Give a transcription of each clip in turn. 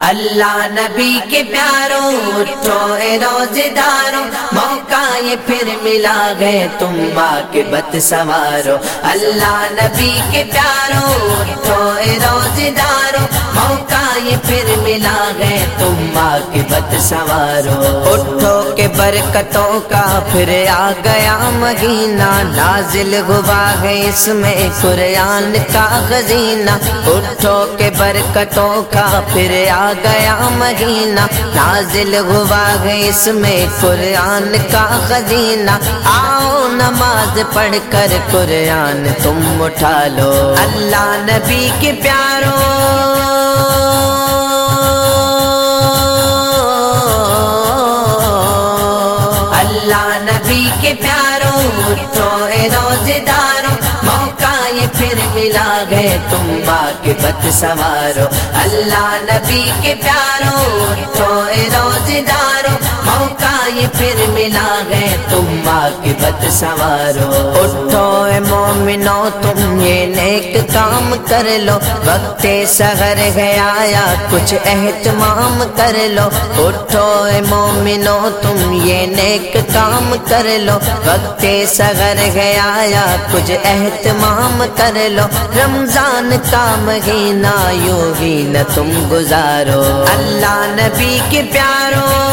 اللہ نبی کے پیاروں چوئے روزے داروں موقع یہ پھر ملا گئے تم ماں کے بت سوارو اللہ نبی کے پیاروں چوئے روزے داروں موقع یہ پھر ملا گئے تم ماں بت سوارو اٹھو کے برکتوں کا پھر آ گیا مہینہ۔ نازل ہوا ہے اس میں قرآن کا خزینہ اٹھو کے برکتوں کا پھر آ گیا مہینہ۔ نازل ہوا ہے اس میں قرآن کا خزینہ آؤ نماز پڑھ کر قرآن تم اٹھا لو۔ اللہ نبی کے پیاروں۔ اللہ نبی کے پیاروں تو اے روزے داروں یہ پھر ملا گئے تم ماں کے بت سوارو۔ اللہ نبی کے پیاروں اٹھو اے روزے موقع یہ پھر ملا گئے تم ماں کے بت سوارو۔ اٹھو اے مومنو، تم یہ نیک کام کر لو۔ وقت سہر ہے، آیا کچھ اہتمام کر لو۔ اٹھو اے مومنو، تم یہ نیک کام کر لو۔ وقت سغر ہے، آیا کچھ اہتمام کر لو۔ رمضان کا مہینہ یوں ہی نہ تم گزارو۔ اللہ نبی کے پیاروں۔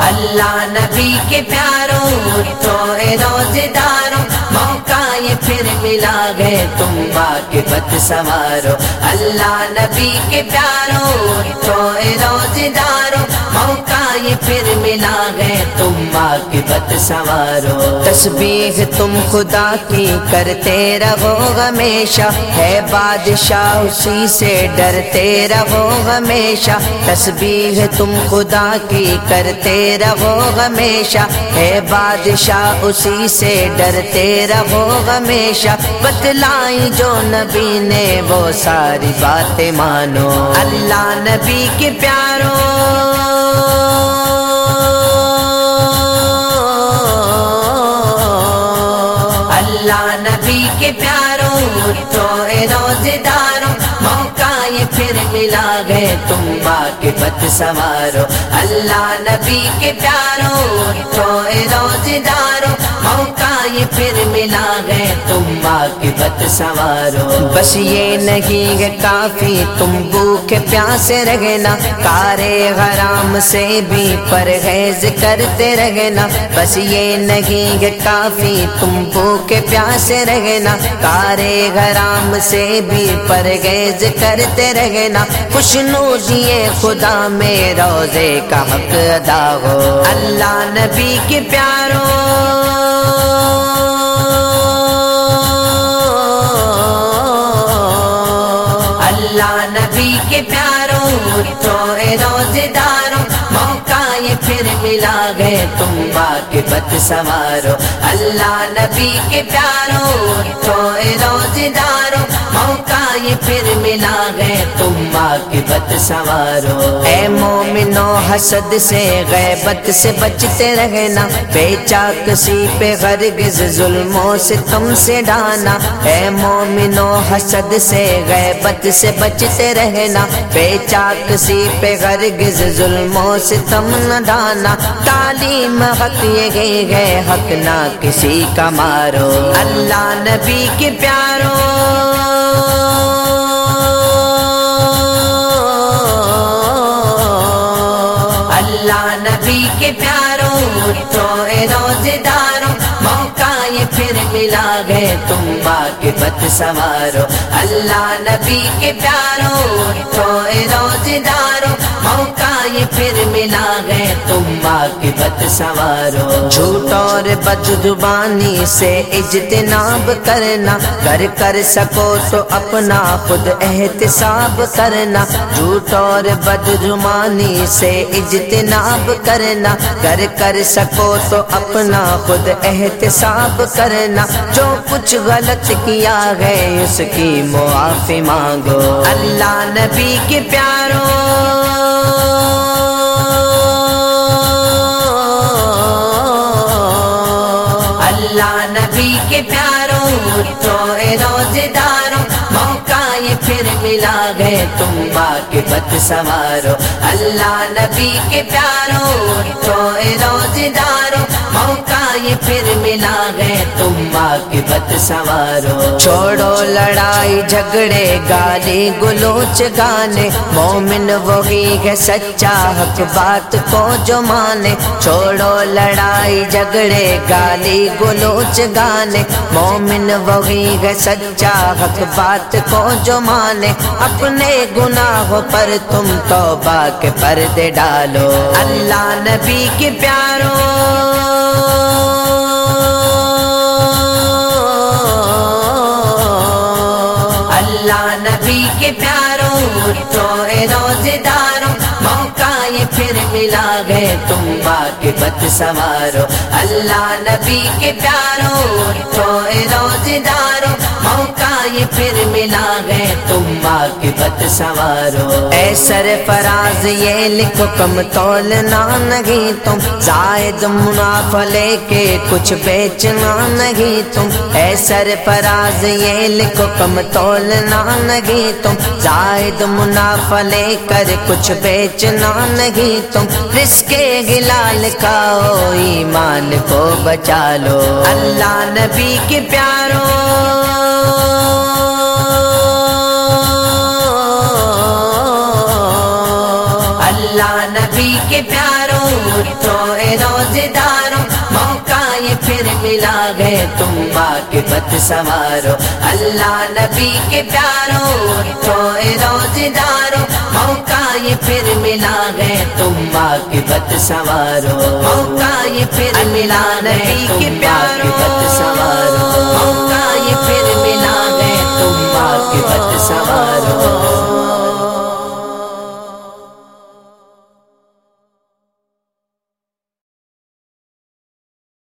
اللہ نبی کے پیاروں۔ تو اے روزے داروں ملا گئے تم ماں کے بت سوارو۔ اللہ نبی کے پیاروں اٹھو اے روزے داروں موقع یہ پھر ملا گئے تم ماں کے بت سوارو۔ تسبیح تم خدا کی کرتے رہو ہمیشہ۔ ہے بادشاہ اسی سے ڈرتے رہو ہمیشہ۔ تسبیح تم خدا کی کرتے رہو ہمیشہ۔ ہے بادشاہ اسی سے ڈرتے رہو ہمیشہ۔ بتلائی جو نبی نے وہ ساری باتیں مانو۔ اللہ نبی کے پیاروں۔ اللہ نبی کے پیاروں اٹھو روزے داروں موقع یہ پھر ملا گئے تم ماں بت سوارو اللہ نبی کے پیاروں اٹھو اے روزے داروں موقع یہ پھر ملا گئے تم ماں بت سوارو بس یہ نہیں ہے کافی تم بھوکے پیاسے رہنا، کارے حرام سے بھی پرہیز کرتے رہنا۔ بس یہ نہیں ہے کافی تم بھوکے پیاسے رہنا، کارے حرام سے بھی پرہیز کرتے رہنا۔ خوش دیے خدا میں روزے کا حق ادا ہو۔ اللہ نبی کے پیاروں۔ اللہ نبی کے پیاروں تو روزے داروں موقع یہ پھر ملا گئے تم ماں کے بت سوارو۔ اللہ نبی کے پیاروں اٹھو اے روزے موقع یہ پھر ملا گئے تم ماں کے بت سوارو۔ اے مومنو، حسد سے، غیبت سے بچتے رہنا۔ بے چاکسی پہ غرگز ظلموں سے تم سے ڈانا۔ اے مومنو، حسد سے، غیبت سے بچتے رہنا۔ بے چاکسی پہ غرگز ظلموں سے تم نہ تعلیم حق یہ ہے حق نہ کسی کا مارو۔ اللہ نبی کے پیاروں اللہ نبی کے پیاروں اٹھو اے روزے داروں موقع یہ پھر ملا گئے تم ماں کے بت سوارو۔ اللہ نبی کے پیاروں اٹھو اے روزے داروں موقع یہ پھر ملا گئے تم ماں سوارو جھوٹ اور بد زبانی سے اجتناب کرنا، کر کر سکو تو اپنا خود احتساب کرنا۔ جھوٹ اور بد زبانی سے اجتناب کرنا، کر کر سکو تو اپنا خود احتساب کرنا۔ جو کچھ غلط کیا ہے اس کی معافی مانگو۔ اللہ نبی کے پیاروں اللہ نبی کے پیاروں تو اے روزداروں موقع یہ پھر ملا گئے تم کے بت سوارو اللہ نبی کے پیاروں تو اے روزداروں موقع یہ پھر ملا گئے تم ماں بت سوارو چھوڑو لڑائی، جھگڑے گالی گلوچ گانے۔ مومن وہی ہے سچا حق، بات کو جو مانے۔ چھوڑو لڑائی، جھگڑے گالی گلوچ گانے۔ مومن وہی ہے سچا حق، بات کو جو مانے۔ اپنے گناہوں پر تم توبہ کے پردے ڈالو۔ اللہ نبی کے پیاروں۔ اللہ نبی کے پیاروں اٹھو روزے داروں موقع یہ پھر ملا گئے تم باقی بت سوارو اللہ نبی کے پیاروں چوئے روزے داروں روزداروں موقع یہ پھر ملا گئے تم ماں بت سوارو اے سر فراز یہ لکھو کم تولنا نہیں تم۔ زائد منافع لے کے کچھ بیچنا نہیں تم۔ اے سر فراز یہ لکھو کم تولنا نہیں تم۔ زائد منافع لے کر کچھ بیچنا نہیں تم۔ رزق گلال کھاؤ، ایمان کو بچا لو۔ اللہ نبی کے پیاروں اللہ نبی کے پیاروں اٹھو اے روزداروں موقع یہ پھر ملا گئے تم ماں کے بت سوارو اللہ نبی کے پیاروں اٹھو اے روزداروں موقع یہ پھر ملا گئے تم ماں کے بت سوارو موقع یہ پھر ملا نبی کے پیاروں بت سوارو